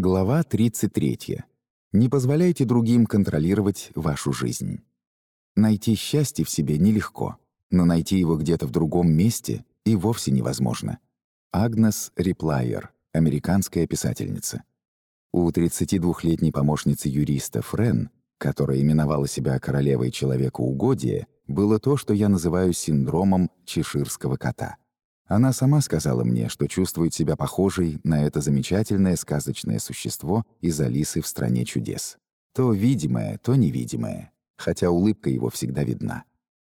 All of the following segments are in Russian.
Глава 33. Не позволяйте другим контролировать вашу жизнь. Найти счастье в себе нелегко, но найти его где-то в другом месте и вовсе невозможно. Агнес Реплайер, американская писательница. У 32-летней помощницы юриста Френ, которая именовала себя королевой человека-угодия, было то, что я называю синдромом чеширского кота — она сама сказала мне, что чувствует себя похожей на это замечательное сказочное существо из «Алисы в стране чудес». То видимое, то невидимое, хотя улыбка его всегда видна.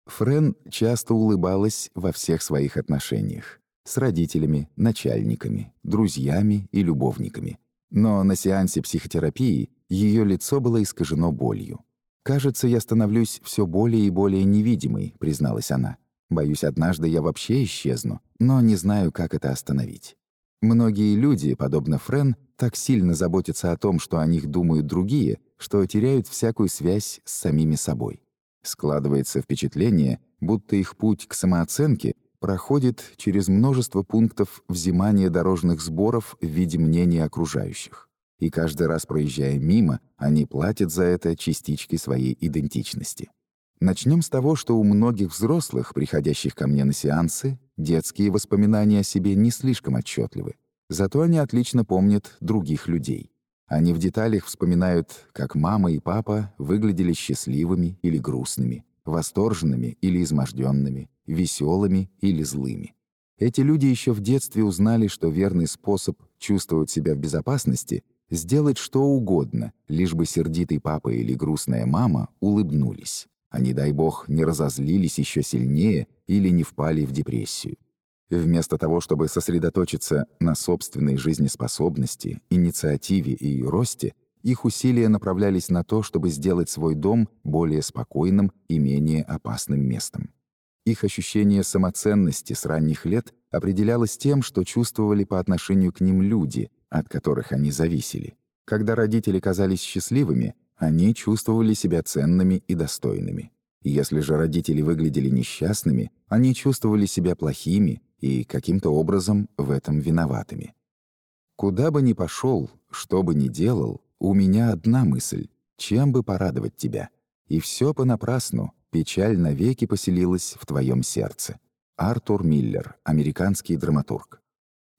Френ часто улыбалась во всех своих отношениях. С родителями, начальниками, друзьями и любовниками. Но на сеансе психотерапии ее лицо было искажено болью. «Кажется, я становлюсь все более и более невидимой», — призналась она. Боюсь, однажды я вообще исчезну, но не знаю, как это остановить. Многие люди, подобно Френ, так сильно заботятся о том, что о них думают другие, что теряют всякую связь с самими собой. Складывается впечатление, будто их путь к самооценке проходит через множество пунктов взимания дорожных сборов в виде мнения окружающих. И каждый раз проезжая мимо, они платят за это частичкой своей идентичности. Начнем с того, что у многих взрослых, приходящих ко мне на сеансы, детские воспоминания о себе не слишком отчетливы. Зато они отлично помнят других людей. Они в деталях вспоминают, как мама и папа выглядели счастливыми или грустными, восторженными или изможденными, веселыми или злыми. Эти люди еще в детстве узнали, что верный способ чувствовать себя в безопасности — сделать что угодно, лишь бы сердитый папа или грустная мама улыбнулись не дай бог не разозлились еще сильнее или не впали в депрессию. Вместо того, чтобы сосредоточиться на собственной жизнеспособности, инициативе и росте, их усилия направлялись на то, чтобы сделать свой дом более спокойным и менее опасным местом. Их ощущение самоценности с ранних лет определялось тем, что чувствовали по отношению к ним люди, от которых они зависели. Когда родители казались счастливыми, они чувствовали себя ценными и достойными. Если же родители выглядели несчастными, они чувствовали себя плохими и каким-то образом в этом виноватыми. Куда бы ни пошел, что бы ни делал, у меня одна мысль — чем бы порадовать тебя. И все понапрасну, печаль навеки поселилась в твоем сердце. Артур Миллер, американский драматург.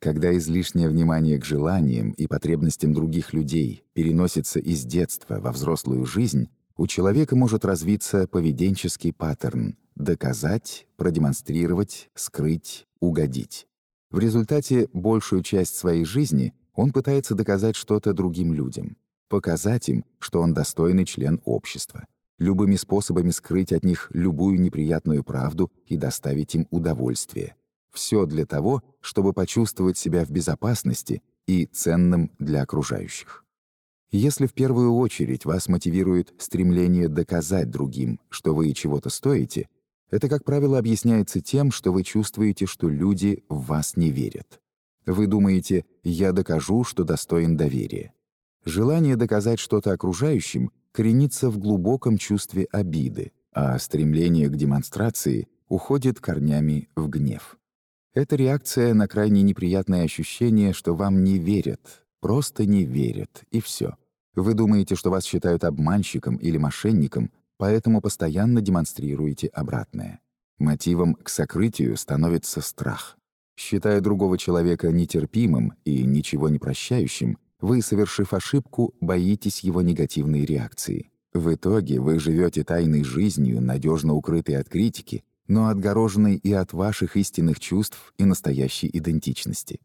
Когда излишнее внимание к желаниям и потребностям других людей переносится из детства во взрослую жизнь, у человека может развиться поведенческий паттерн — доказать, продемонстрировать, скрыть, угодить. В результате большую часть своей жизни он пытается доказать что-то другим людям, показать им, что он достойный член общества, любыми способами скрыть от них любую неприятную правду и доставить им удовольствие — все для того, чтобы почувствовать себя в безопасности и ценным для окружающих. Если в первую очередь вас мотивирует стремление доказать другим, что вы чего-то стоите, это, как правило, объясняется тем, что вы чувствуете, что люди в вас не верят. Вы думаете «я докажу, что достоин доверия». Желание доказать что-то окружающим коренится в глубоком чувстве обиды, а стремление к демонстрации уходит корнями в гнев. Это реакция на крайне неприятное ощущение, что вам не верят, просто не верят, и все. Вы думаете, что вас считают обманщиком или мошенником, поэтому постоянно демонстрируете обратное. Мотивом к сокрытию становится страх. Считая другого человека нетерпимым и ничего не прощающим, вы, совершив ошибку, боитесь его негативной реакции. В итоге вы живете тайной жизнью, надежно укрытой от критики, но отгороженный и от ваших истинных чувств и настоящей идентичности.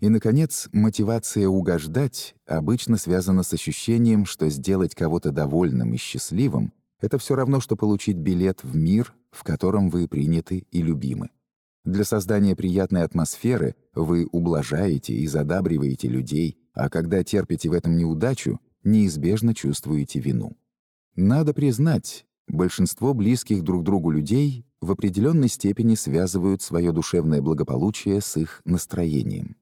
И, наконец, мотивация угождать обычно связана с ощущением, что сделать кого-то довольным и счастливым — это все равно, что получить билет в мир, в котором вы приняты и любимы. Для создания приятной атмосферы вы ублажаете и задабриваете людей, а когда терпите в этом неудачу, неизбежно чувствуете вину. Надо признать, большинство близких друг другу людей в определенной степени связывают свое душевное благополучие с их настроением.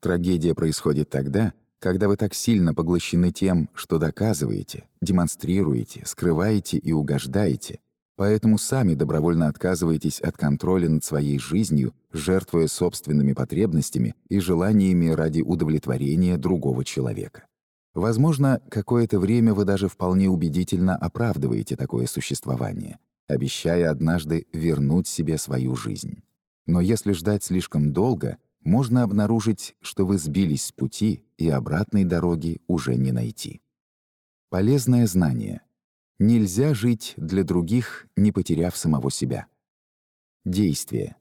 Трагедия происходит тогда, когда вы так сильно поглощены тем, что доказываете, демонстрируете, скрываете и угождаете, поэтому сами добровольно отказываетесь от контроля над своей жизнью, жертвуя собственными потребностями и желаниями ради удовлетворения другого человека. Возможно, какое-то время вы даже вполне убедительно оправдываете такое существование, обещая однажды вернуть себе свою жизнь. Но если ждать слишком долго, можно обнаружить, что вы сбились с пути и обратной дороги уже не найти. Полезное знание. Нельзя жить для других, не потеряв самого себя. Действие.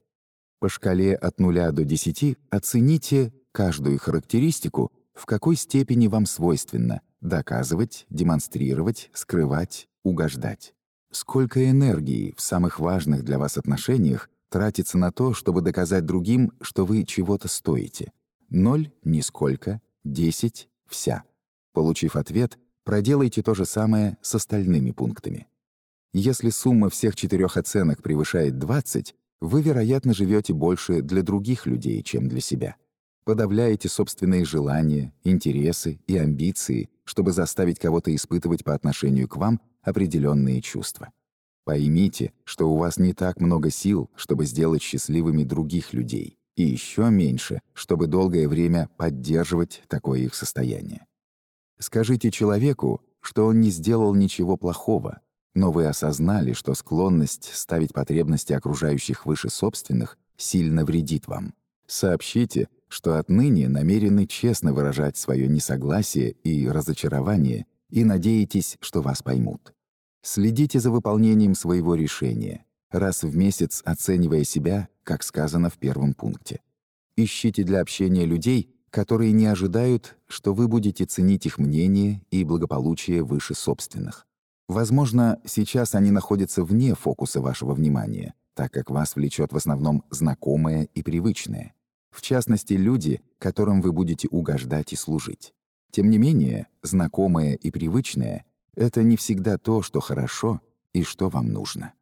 По шкале от 0 до 10 оцените каждую характеристику, в какой степени вам свойственно доказывать, демонстрировать, скрывать, угождать. Сколько энергии в самых важных для вас отношениях тратится на то, чтобы доказать другим, что вы чего-то стоите. Ноль — нисколько, десять — вся. Получив ответ, проделайте то же самое с остальными пунктами. Если сумма всех четырех оценок превышает 20, вы, вероятно, живете больше для других людей, чем для себя. Подавляете собственные желания, интересы и амбиции, чтобы заставить кого-то испытывать по отношению к вам определенные чувства. Поймите, что у вас не так много сил, чтобы сделать счастливыми других людей, и еще меньше, чтобы долгое время поддерживать такое их состояние. Скажите человеку, что он не сделал ничего плохого, но вы осознали, что склонность ставить потребности окружающих выше собственных сильно вредит вам. Сообщите, что отныне намерены честно выражать свое несогласие и разочарование и надеетесь, что вас поймут. Следите за выполнением своего решения, раз в месяц оценивая себя, как сказано в первом пункте. Ищите для общения людей, которые не ожидают, что вы будете ценить их мнение и благополучие выше собственных. Возможно, сейчас они находятся вне фокуса вашего внимания, так как вас влечет в основном знакомое и привычное. В частности, люди, которым вы будете угождать и служить. Тем не менее, знакомое и привычное — это не всегда то, что хорошо и что вам нужно.